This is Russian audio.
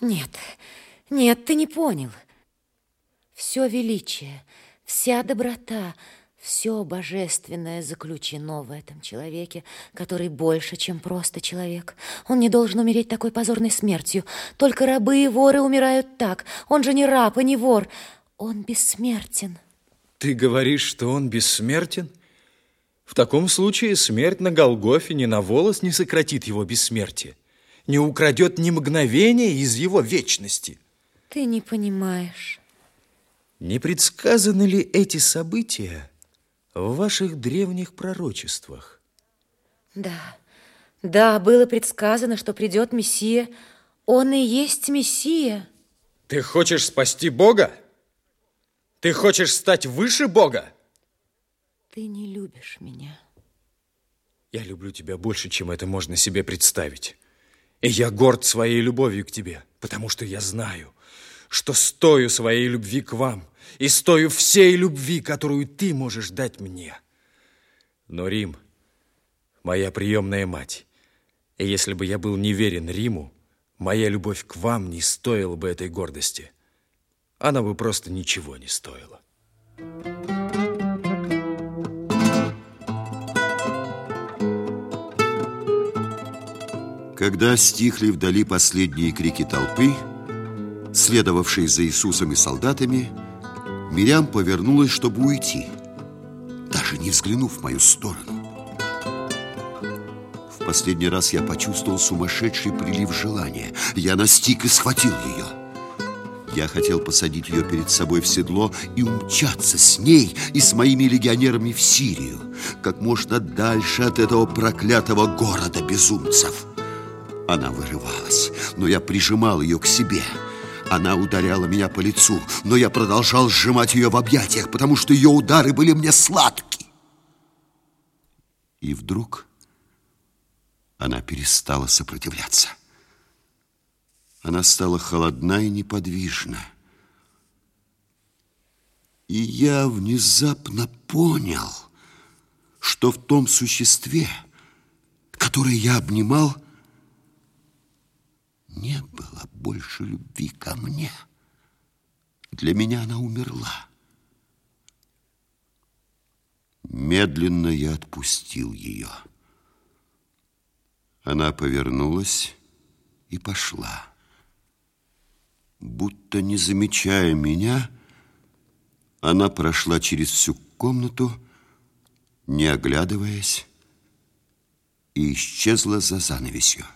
Нет, нет, ты не понял. Все величие, вся доброта, все божественное заключено в этом человеке, который больше, чем просто человек. Он не должен умереть такой позорной смертью. Только рабы и воры умирают так. Он же не раб и не вор. Он бессмертен. Ты говоришь, что он бессмертен? В таком случае смерть на Голгофе ни на волос не сократит его бессмертие не украдет ни мгновения из его вечности. Ты не понимаешь. Не предсказаны ли эти события в ваших древних пророчествах? Да, да, было предсказано, что придет Мессия. Он и есть Мессия. Ты хочешь спасти Бога? Ты хочешь стать выше Бога? Ты не любишь меня. Я люблю тебя больше, чем это можно себе представить. Я горд своей любовью к тебе, потому что я знаю, что стою своей любви к вам и стою всей любви, которую ты можешь дать мне. Но Рим – моя приемная мать, и если бы я был неверен Риму, моя любовь к вам не стоила бы этой гордости. Она бы просто ничего не стоила. Когда стихли вдали последние крики толпы, следовавшей за Иисусом и солдатами, Мирям повернулась, чтобы уйти, даже не взглянув в мою сторону. В последний раз я почувствовал сумасшедший прилив желания. Я настиг и схватил ее. Я хотел посадить ее перед собой в седло и умчаться с ней и с моими легионерами в Сирию, как можно дальше от этого проклятого города безумцев. Она вырывалась, но я прижимал ее к себе. Она ударяла меня по лицу, но я продолжал сжимать ее в объятиях, потому что ее удары были мне сладки. И вдруг она перестала сопротивляться. Она стала холодна и неподвижна. И я внезапно понял, что в том существе, которое я обнимал, не было больше любви ко мне. Для меня она умерла. Медленно я отпустил ее. Она повернулась и пошла. Будто не замечая меня, она прошла через всю комнату, не оглядываясь, и исчезла за занавесью.